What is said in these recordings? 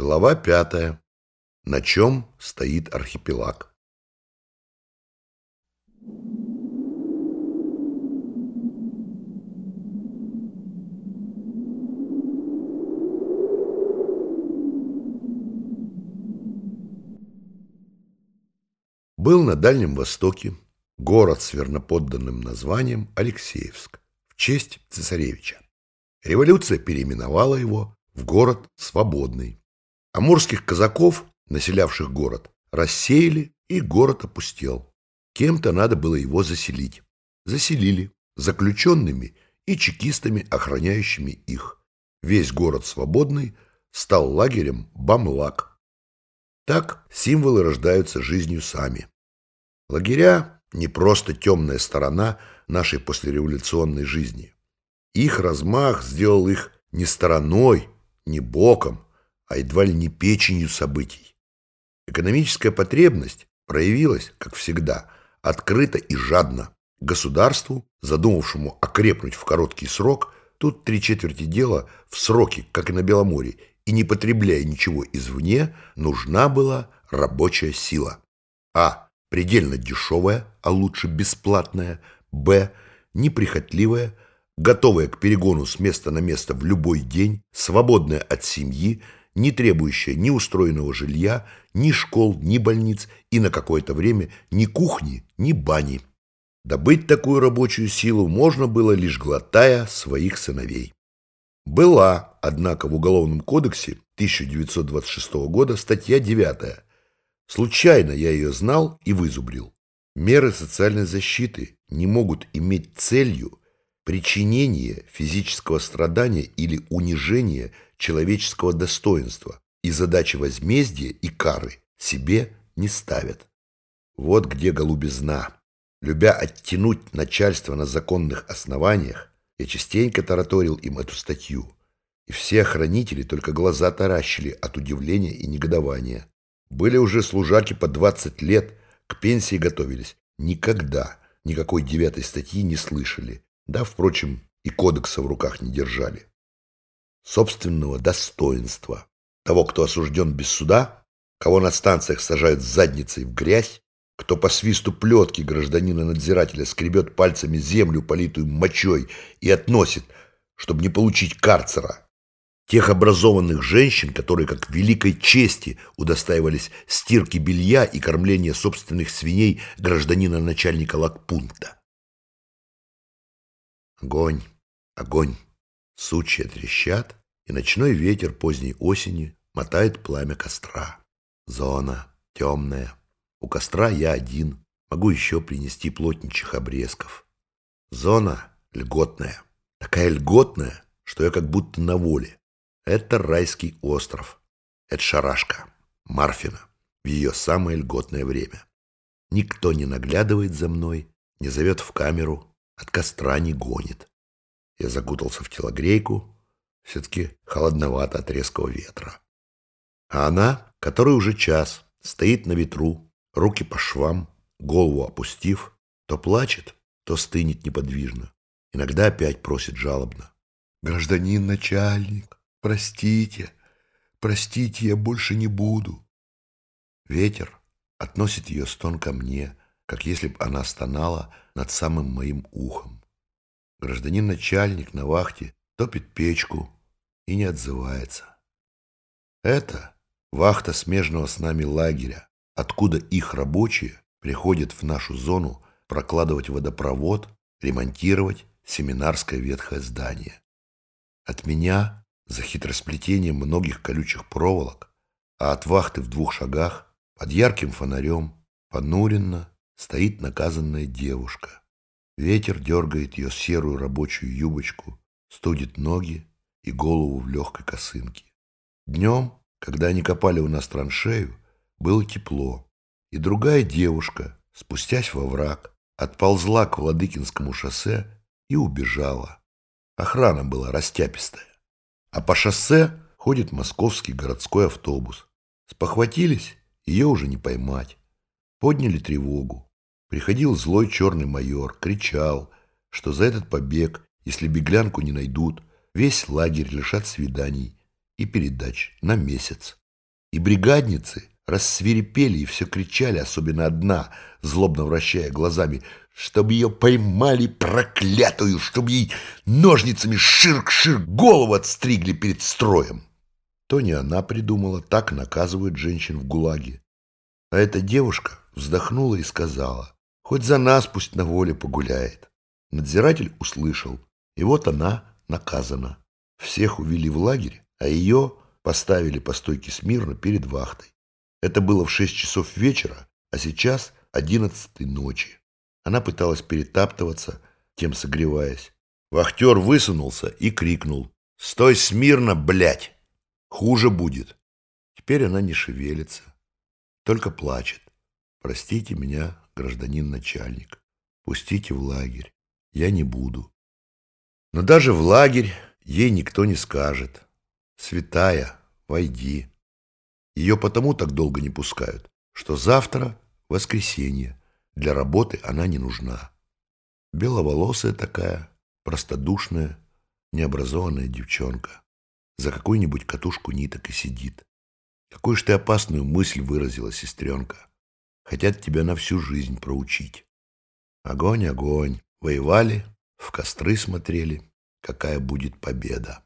Глава пятая. На чем стоит архипелаг? Был на Дальнем Востоке город с верноподданным названием Алексеевск в честь цесаревича. Революция переименовала его в город Свободный. Амурских казаков, населявших город, рассеяли, и город опустел. Кем-то надо было его заселить. Заселили заключенными и чекистами, охраняющими их. Весь город Свободный стал лагерем Бамлак. Так символы рождаются жизнью сами. Лагеря — не просто темная сторона нашей послереволюционной жизни. Их размах сделал их не стороной, не боком, а едва ли не печенью событий. Экономическая потребность проявилась, как всегда, открыто и жадно. Государству, задумавшему окрепнуть в короткий срок, тут три четверти дела в сроки, как и на Беломорье, и не потребляя ничего извне, нужна была рабочая сила. А. Предельно дешевая, а лучше бесплатная. Б. Неприхотливая, готовая к перегону с места на место в любой день, свободная от семьи, не требующая ни устроенного жилья, ни школ, ни больниц и на какое-то время ни кухни, ни бани. Добыть такую рабочую силу можно было лишь глотая своих сыновей. Была, однако, в Уголовном кодексе 1926 года статья 9. Случайно я ее знал и вызубрил. Меры социальной защиты не могут иметь целью причинение физического страдания или унижение человеческого достоинства, и задачи возмездия и кары себе не ставят. Вот где голубизна. Любя оттянуть начальство на законных основаниях, я частенько тараторил им эту статью, и все охранители только глаза таращили от удивления и негодования. Были уже служаки по 20 лет, к пенсии готовились. Никогда никакой девятой статьи не слышали. Да, впрочем, и кодекса в руках не держали. Собственного достоинства. Того, кто осужден без суда, кого на станциях сажают задницей в грязь, кто по свисту плетки гражданина-надзирателя скребет пальцами землю, политую мочой, и относит, чтобы не получить карцера. Тех образованных женщин, которые как великой чести удостаивались стирки белья и кормления собственных свиней гражданина-начальника лагпункта. Огонь, огонь, сучья трещат, и ночной ветер поздней осени мотает пламя костра. Зона темная, у костра я один, могу еще принести плотничих обрезков. Зона льготная, такая льготная, что я как будто на воле. Это райский остров. Это шарашка, Марфина, в ее самое льготное время. Никто не наглядывает за мной, не зовет в камеру, от костра не гонит. Я закутался в телогрейку, все-таки холодновато от резкого ветра. А она, который уже час, стоит на ветру, руки по швам, голову опустив, то плачет, то стынет неподвижно. Иногда опять просит жалобно. «Гражданин начальник, простите, простите, я больше не буду». Ветер относит ее стон ко мне, как если бы она стонала над самым моим ухом. Гражданин начальник на вахте топит печку и не отзывается. Это вахта смежного с нами лагеря, откуда их рабочие приходят в нашу зону прокладывать водопровод, ремонтировать семинарское ветхое здание. От меня за хитросплетением многих колючих проволок, а от вахты в двух шагах под ярким фонарем понуренно стоит наказанная девушка. Ветер дергает ее серую рабочую юбочку, студит ноги и голову в легкой косынке. Днем, когда они копали у нас траншею, было тепло, и другая девушка, спустясь во враг, отползла к Владыкинскому шоссе и убежала. Охрана была растяпистая. А по шоссе ходит московский городской автобус. Спохватились, ее уже не поймать. Подняли тревогу. Приходил злой черный майор, кричал, что за этот побег, если беглянку не найдут, весь лагерь лишат свиданий и передач на месяц. И бригадницы рассверепели и все кричали, особенно одна, злобно вращая глазами, чтобы ее поймали проклятую, чтобы ей ножницами ширк-ширк голову отстригли перед строем. То не она придумала, так наказывают женщин в ГУЛАГе. А эта девушка вздохнула и сказала, хоть за нас пусть на воле погуляет. Надзиратель услышал, и вот она наказана. Всех увели в лагерь, а ее поставили по стойке смирно перед вахтой. Это было в шесть часов вечера, а сейчас одиннадцатой ночи. Она пыталась перетаптываться, тем согреваясь. Вахтер высунулся и крикнул. «Стой смирно, блядь! Хуже будет!» Теперь она не шевелится, только плачет. «Простите меня, гражданин начальник, пустите в лагерь, я не буду». Но даже в лагерь ей никто не скажет. «Святая, войди». Ее потому так долго не пускают, что завтра воскресенье, для работы она не нужна. Беловолосая такая, простодушная, необразованная девчонка. За какую-нибудь катушку ниток и сидит. Какую ж ты опасную мысль выразила, сестренка. Хотят тебя на всю жизнь проучить. Огонь, огонь. Воевали, в костры смотрели. Какая будет победа.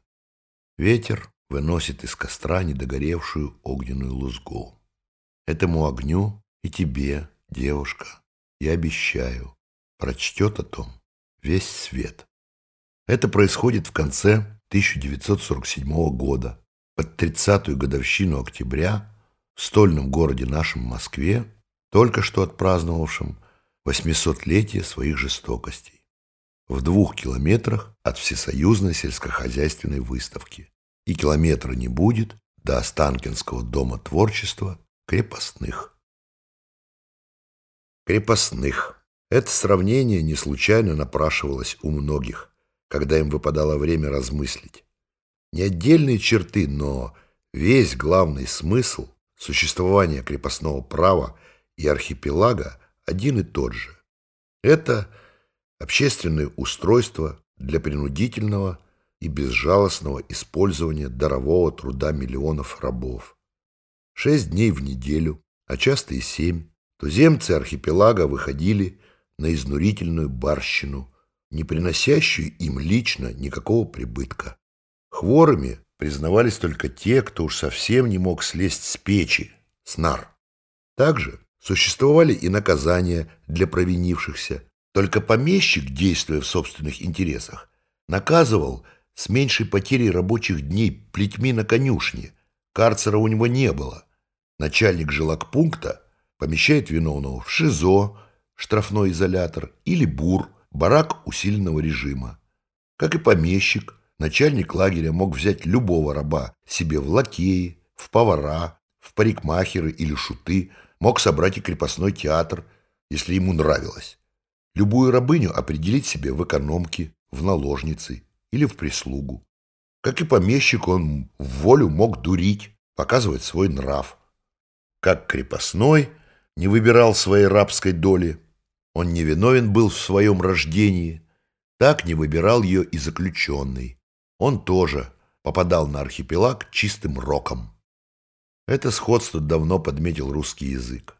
Ветер выносит из костра недогоревшую огненную лузгу. Этому огню и тебе, девушка, я обещаю, прочтет о том весь свет. Это происходит в конце 1947 года, под 30-ю годовщину октября, в стольном городе нашем Москве, только что отпраздновавшем 800-летие своих жестокостей, в двух километрах от Всесоюзной сельскохозяйственной выставки и километра не будет до Останкинского дома творчества крепостных. Крепостных. Это сравнение не случайно напрашивалось у многих, когда им выпадало время размыслить. Не отдельные черты, но весь главный смысл существования крепостного права и архипелага один и тот же. Это общественное устройство для принудительного и безжалостного использования дарового труда миллионов рабов. Шесть дней в неделю, а часто и семь, туземцы архипелага выходили на изнурительную барщину, не приносящую им лично никакого прибытка. Хворыми признавались только те, кто уж совсем не мог слезть с печи, с нар. Также существовали и наказания для провинившихся. Только помещик, действуя в собственных интересах, наказывал с меньшей потерей рабочих дней плетьми на конюшне. Карцера у него не было. Начальник жилакпункта помещает виновного в ШИЗО, штрафной изолятор, или БУР, барак усиленного режима. Как и помещик, начальник лагеря мог взять любого раба себе в лакеи, в повара, в парикмахеры или шуты, мог собрать и крепостной театр, если ему нравилось. Любую рабыню определить себе в экономке, в наложницы или в прислугу. Как и помещик, он в волю мог дурить, показывать свой нрав. Как крепостной не выбирал своей рабской доли, он не виновен был в своем рождении, так не выбирал ее и заключенный. Он тоже попадал на архипелаг чистым роком. Это сходство давно подметил русский язык.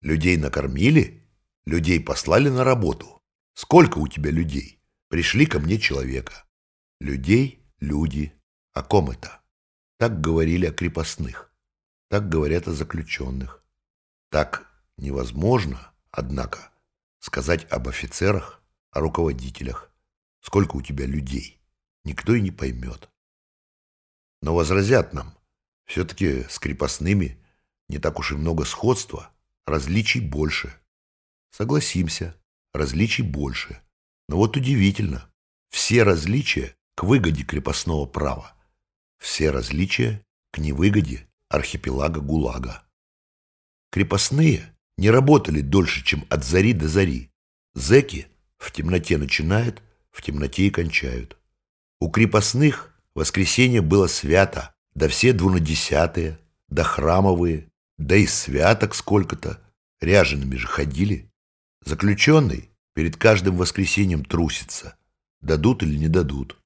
Людей накормили, людей послали на работу. Сколько у тебя людей? Пришли ко мне человека. Людей, люди. О ком это? Так говорили о крепостных. Так говорят о заключенных. Так невозможно, однако, сказать об офицерах, о руководителях. Сколько у тебя людей? Никто и не поймет. Но возразят нам, все-таки с крепостными не так уж и много сходства, различий больше. Согласимся, различий больше. Но вот удивительно, все различия к выгоде крепостного права. Все различия к невыгоде архипелага ГУЛАГа. Крепостные не работали дольше, чем от зари до зари. Зеки в темноте начинают, в темноте и кончают. У крепостных воскресенье было свято, да все двунадесятые, да храмовые, да и святок сколько-то. Ряжеными же ходили. Заключенный перед каждым воскресеньем трусится, дадут или не дадут.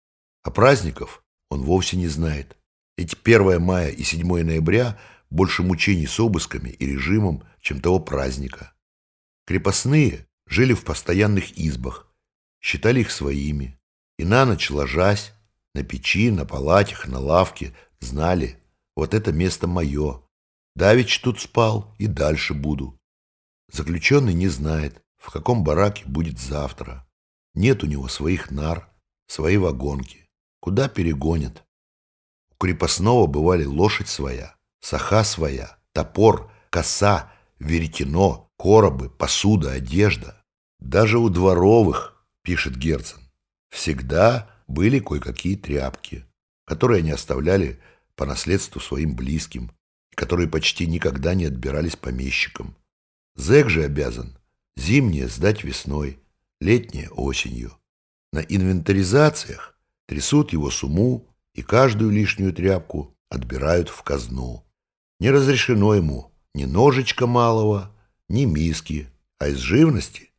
А праздников он вовсе не знает. Эти 1 мая и 7 ноября больше мучений с обысками и режимом, чем того праздника. Крепостные жили в постоянных избах, считали их своими, и на ночь ложась, на печи, на палатях, на лавке, знали, вот это место мое. Давич тут спал и дальше буду. Заключенный не знает, в каком бараке будет завтра. Нет у него своих нар, своей вагонки. Куда перегонят? У крепостного бывали лошадь своя, саха своя, топор, коса, веретено, коробы, посуда, одежда. Даже у дворовых, пишет Герцен, всегда были кое-какие тряпки, которые они оставляли по наследству своим близким, которые почти никогда не отбирались помещикам. Зэк же обязан зимнее сдать весной, летнее осенью. На инвентаризациях трясут его сумму и каждую лишнюю тряпку отбирают в казну. Не разрешено ему ни ножичка малого, ни миски, а из живности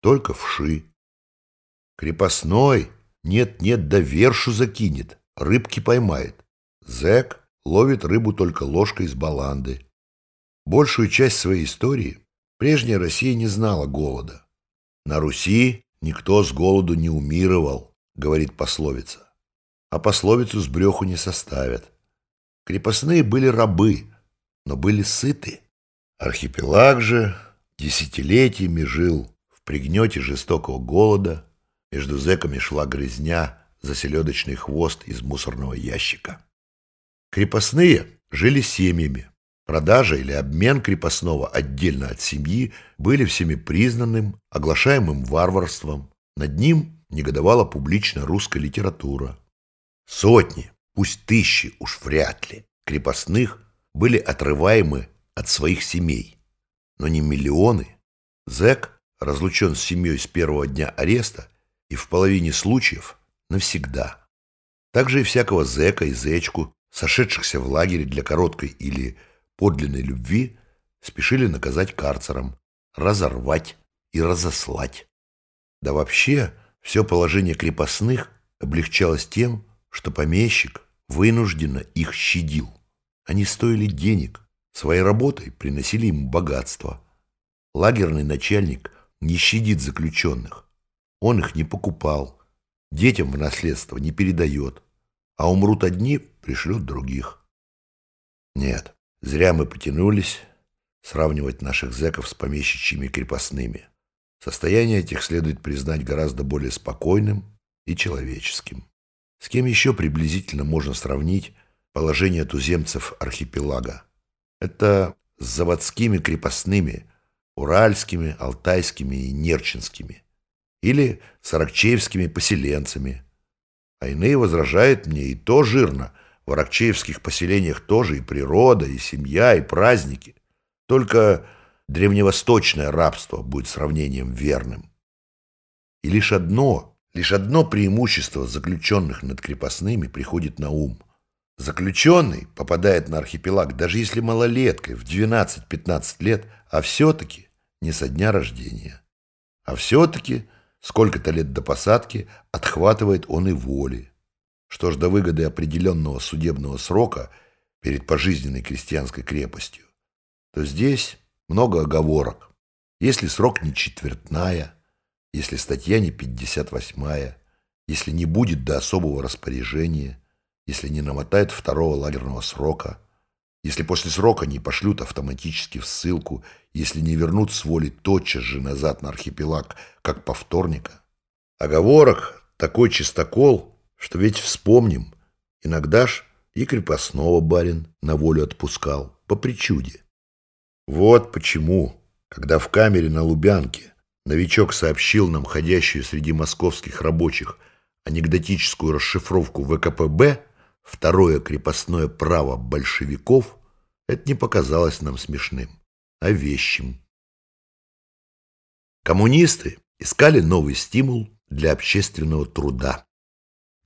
только вши. Крепостной нет-нет да вершу закинет, рыбки поймает. Зэк ловит рыбу только ложкой из баланды. Большую часть своей истории прежняя Россия не знала голода. На Руси никто с голоду не умировал, говорит пословица. А пословицу с бреху не составят. Крепостные были рабы, но были сыты. Архипелаг же десятилетиями жил в пригнете жестокого голода, между зэками шла грязня за селедочный хвост из мусорного ящика. Крепостные жили семьями. Продажа или обмен крепостного отдельно от семьи были всеми признанным, оглашаемым варварством. Над ним негодовала публичная русская литература. Сотни, пусть тысячи, уж вряд ли, крепостных были отрываемы от своих семей. Но не миллионы. Зэк разлучен с семьей с первого дня ареста и в половине случаев навсегда. Также и всякого зэка и зэчку сошедшихся в лагере для короткой или подлинной любви, спешили наказать карцером, разорвать и разослать. Да вообще, все положение крепостных облегчалось тем, что помещик вынужденно их щадил. Они стоили денег, своей работой приносили им богатство. Лагерный начальник не щадит заключенных. Он их не покупал, детям в наследство не передает, а умрут одни, пришлют других. Нет, зря мы потянулись сравнивать наших зэков с помещичьими крепостными. Состояние этих следует признать гораздо более спокойным и человеческим. С кем еще приблизительно можно сравнить положение туземцев архипелага? Это с заводскими крепостными, уральскими, алтайскими и нерчинскими, или с аракчеевскими поселенцами – а иные возражают мне, и то жирно. В аракчеевских поселениях тоже и природа, и семья, и праздники. Только древневосточное рабство будет сравнением верным. И лишь одно, лишь одно преимущество заключенных над крепостными приходит на ум. Заключенный попадает на архипелаг, даже если малолеткой, в 12-15 лет, а все-таки не со дня рождения. А все-таки Сколько-то лет до посадки отхватывает он и воли. Что ж до выгоды определенного судебного срока перед пожизненной крестьянской крепостью, то здесь много оговорок. Если срок не четвертная, если статья не 58-я, если не будет до особого распоряжения, если не намотает второго лагерного срока – если после срока не пошлют автоматически в ссылку, если не вернут с воли тотчас же назад на архипелаг, как повторника. Оговорок такой чистокол, что ведь вспомним, иногда ж и крепостного барин на волю отпускал, по причуде. Вот почему, когда в камере на Лубянке новичок сообщил нам ходящую среди московских рабочих анекдотическую расшифровку ВКПБ, второе крепостное право большевиков, это не показалось нам смешным, а вещим. Коммунисты искали новый стимул для общественного труда.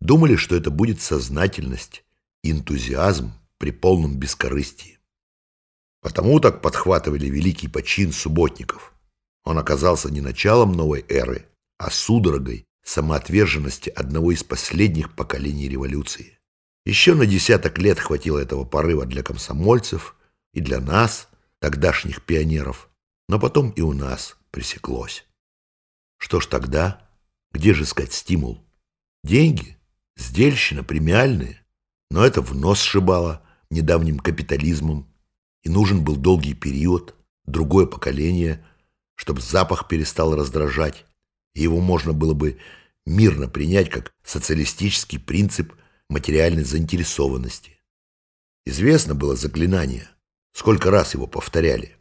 Думали, что это будет сознательность, энтузиазм при полном бескорыстии. Потому так подхватывали великий почин субботников. Он оказался не началом новой эры, а судорогой самоотверженности одного из последних поколений революции. Еще на десяток лет хватило этого порыва для комсомольцев и для нас, тогдашних пионеров, но потом и у нас пресеклось. Что ж тогда? Где же искать стимул? Деньги? Сдельщина, премиальные? Но это в нос сшибало недавним капитализмом, и нужен был долгий период, другое поколение, чтобы запах перестал раздражать, и его можно было бы мирно принять как социалистический принцип материальной заинтересованности. Известно было заклинание, сколько раз его повторяли.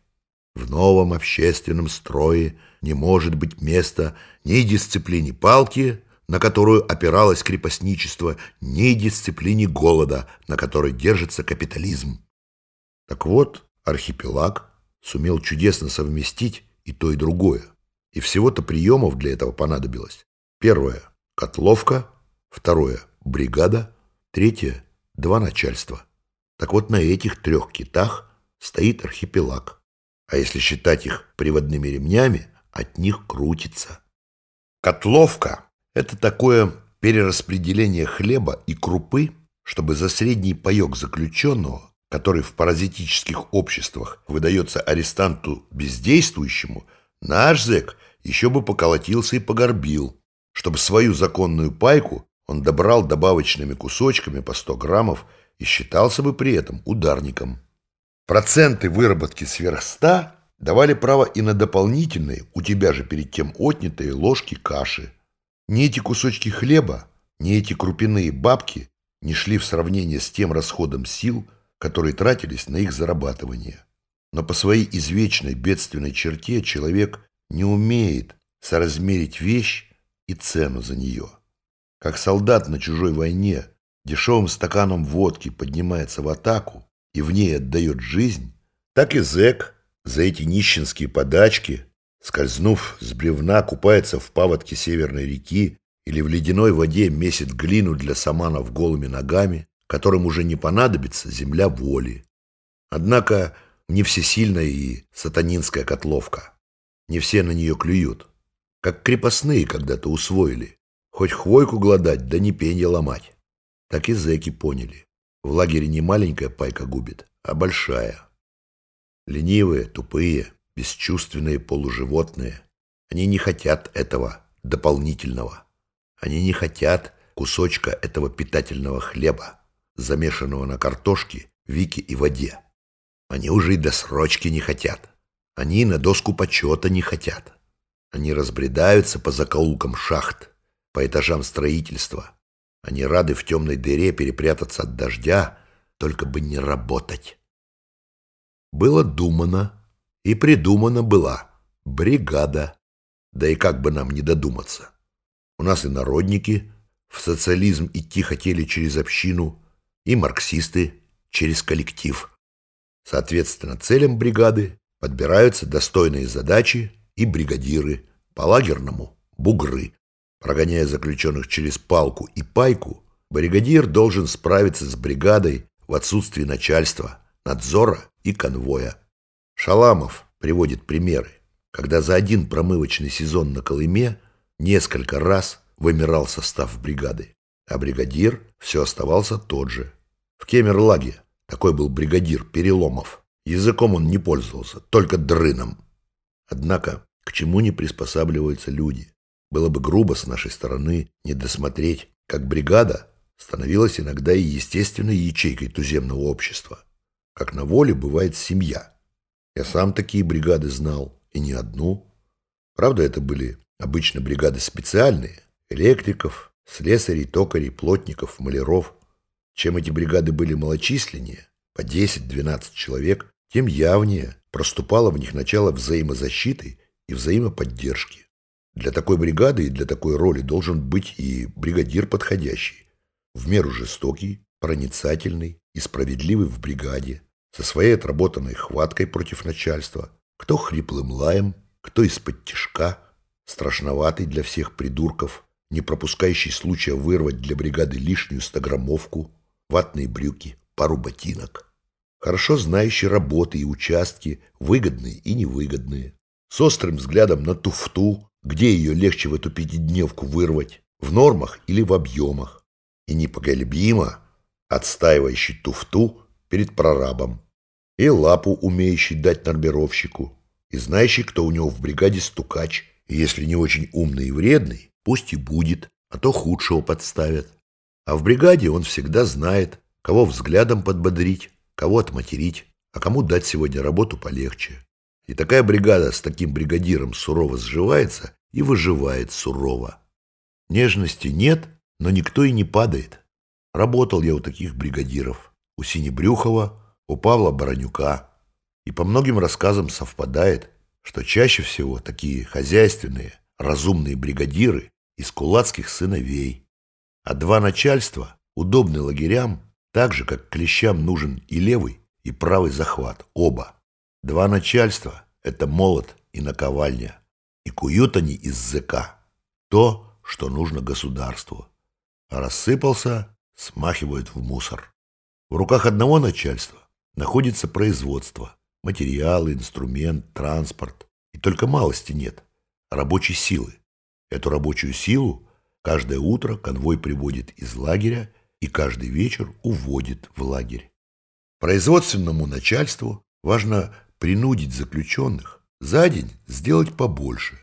В новом общественном строе не может быть места ни дисциплине палки, на которую опиралось крепостничество, ни дисциплине голода, на которой держится капитализм. Так вот, архипелаг сумел чудесно совместить и то, и другое. И всего-то приемов для этого понадобилось. Первое – котловка, второе – бригада, третье – два начальства. Так вот на этих трех китах стоит архипелаг. А если считать их приводными ремнями, от них крутится. Котловка – это такое перераспределение хлеба и крупы, чтобы за средний паек заключенного, который в паразитических обществах выдается арестанту бездействующему, наш зэк еще бы поколотился и погорбил, чтобы свою законную пайку он добрал добавочными кусочками по 100 граммов и считался бы при этом ударником. Проценты выработки сверх 100 давали право и на дополнительные, у тебя же перед тем отнятые ложки каши. Ни эти кусочки хлеба, ни эти крупяные бабки не шли в сравнение с тем расходом сил, которые тратились на их зарабатывание. Но по своей извечной бедственной черте человек не умеет соразмерить вещь и цену за нее. Как солдат на чужой войне дешевым стаканом водки поднимается в атаку, и в ней отдает жизнь, так и зэк за эти нищенские подачки, скользнув с бревна, купается в паводке Северной реки или в ледяной воде месит глину для саманов голыми ногами, которым уже не понадобится земля воли. Однако не всесильная и сатанинская котловка. Не все на нее клюют. Как крепостные когда-то усвоили. Хоть хвойку гладать, да не пенья ломать. Так и зэки поняли. В лагере не маленькая пайка губит, а большая. Ленивые, тупые, бесчувственные полуживотные. Они не хотят этого дополнительного. Они не хотят кусочка этого питательного хлеба, замешанного на картошке, вике и воде. Они уже и до срочки не хотят. Они на доску почета не хотят. Они разбредаются по закоулкам шахт, по этажам строительства, они рады в темной дыре перепрятаться от дождя, только бы не работать. Было думано, и придумана была бригада. Да и как бы нам не додуматься. У нас и народники в социализм идти хотели через общину, и марксисты через коллектив. Соответственно, целям бригады подбираются достойные задачи и бригадиры, по-лагерному – бугры. Прогоняя заключенных через палку и пайку, бригадир должен справиться с бригадой в отсутствии начальства, надзора и конвоя. Шаламов приводит примеры, когда за один промывочный сезон на Колыме несколько раз вымирал состав бригады, а бригадир все оставался тот же. В Кемерлаге такой был бригадир Переломов. Языком он не пользовался, только дрыном. Однако к чему не приспосабливаются люди? Было бы грубо с нашей стороны не досмотреть, как бригада становилась иногда и естественной ячейкой туземного общества, как на воле бывает семья. Я сам такие бригады знал, и не одну. Правда, это были обычно бригады специальные, электриков, слесарей, токарей, плотников, маляров. Чем эти бригады были малочисленнее, по 10-12 человек, тем явнее проступало в них начало взаимозащиты и взаимоподдержки. Для такой бригады и для такой роли должен быть и бригадир подходящий, в меру жестокий, проницательный и справедливый в бригаде, со своей отработанной хваткой против начальства, кто хриплым лаем, кто из-под тишка, страшноватый для всех придурков, не пропускающий случая вырвать для бригады лишнюю стограммовку, ватные брюки, пару ботинок. Хорошо знающий работы и участки, выгодные и невыгодные, с острым взглядом на туфту, где ее легче в эту пятидневку вырвать, в нормах или в объемах, и непоколебимо отстаивающий туфту перед прорабом. И лапу умеющий дать нормировщику, и знающий, кто у него в бригаде стукач, если не очень умный и вредный, пусть и будет, а то худшего подставят. А в бригаде он всегда знает, кого взглядом подбодрить, кого отматерить, а кому дать сегодня работу полегче. И такая бригада с таким бригадиром сурово сживается и выживает сурово. Нежности нет, но никто и не падает. Работал я у таких бригадиров. У Синебрюхова, у Павла Баранюка. И по многим рассказам совпадает, что чаще всего такие хозяйственные, разумные бригадиры из кулацких сыновей. А два начальства удобны лагерям, так же, как клещам нужен и левый, и правый захват, оба. Два начальства — это молот и наковальня, и куют они из ЗК. То, что нужно государству. А рассыпался, смахивают в мусор. В руках одного начальства находится производство, материалы, инструмент, транспорт. И только малости нет – рабочей силы. Эту рабочую силу каждое утро конвой приводит из лагеря и каждый вечер уводит в лагерь. Производственному начальству важно принудить заключенных за день сделать побольше,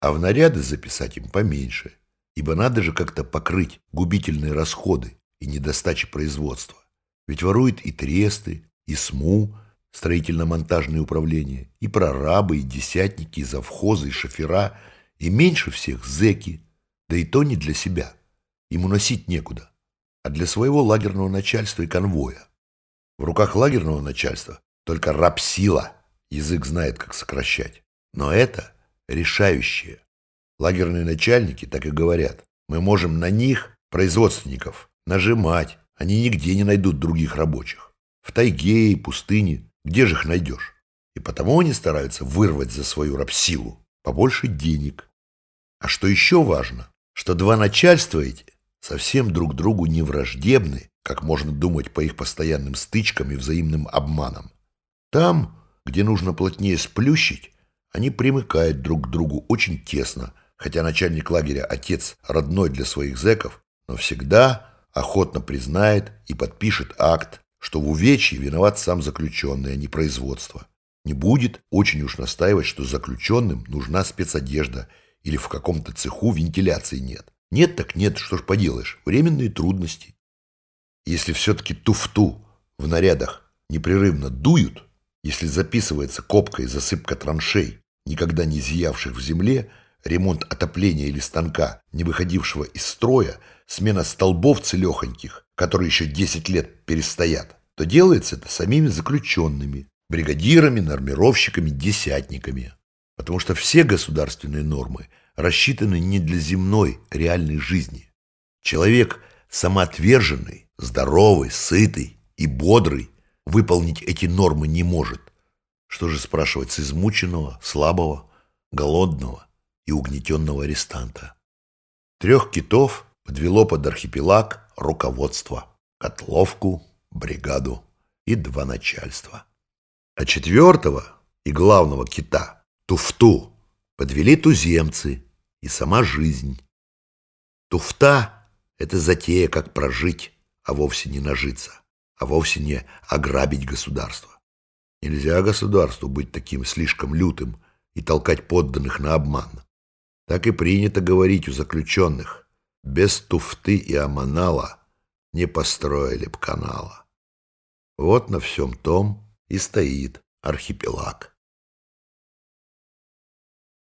а в наряды записать им поменьше, ибо надо же как-то покрыть губительные расходы и недостачи производства. Ведь воруют и тресты, и СМУ, строительно-монтажное управление, и прорабы, и десятники, и завхозы, и шофера, и меньше всех зэки, да и то не для себя. Ему носить некуда, а для своего лагерного начальства и конвоя. В руках лагерного начальства только рабсила, язык знает, как сокращать. Но это решающее. Лагерные начальники так и говорят. Мы можем на них, производственников, нажимать. Они нигде не найдут других рабочих. В тайге и пустыне. Где же их найдешь? И потому они стараются вырвать за свою рабсилу побольше денег. А что еще важно, что два начальства эти совсем друг другу не враждебны, как можно думать по их постоянным стычкам и взаимным обманам. Там, где нужно плотнее сплющить, они примыкают друг к другу очень тесно, хотя начальник лагеря отец родной для своих зэков, но всегда охотно признает и подпишет акт, что в увечье виноват сам заключенный, а не производство. Не будет очень уж настаивать, что заключенным нужна спецодежда или в каком-то цеху вентиляции нет. Нет так нет, что ж поделаешь, временные трудности. Если все-таки туфту в нарядах непрерывно дуют, если записывается копка и засыпка траншей, никогда не зиявших в земле, ремонт отопления или станка, не выходившего из строя, смена столбов целехоньких, которые еще 10 лет перестоят, то делается это самими заключенными, бригадирами, нормировщиками, десятниками. Потому что все государственные нормы рассчитаны не для земной, реальной жизни. Человек самоотверженный, здоровый, сытый и бодрый выполнить эти нормы не может. Что же спрашивать с измученного, слабого, голодного и угнетенного арестанта? Трех китов подвело под архипелаг руководство, котловку, бригаду и два начальства. А четвертого и главного кита, туфту, подвели туземцы и сама жизнь. Туфта — это затея, как прожить, а вовсе не нажиться, а вовсе не ограбить государство. Нельзя государству быть таким слишком лютым и толкать подданных на обман. Так и принято говорить у заключенных. Без туфты и аманала не построили б канала. Вот на всем том и стоит архипелаг.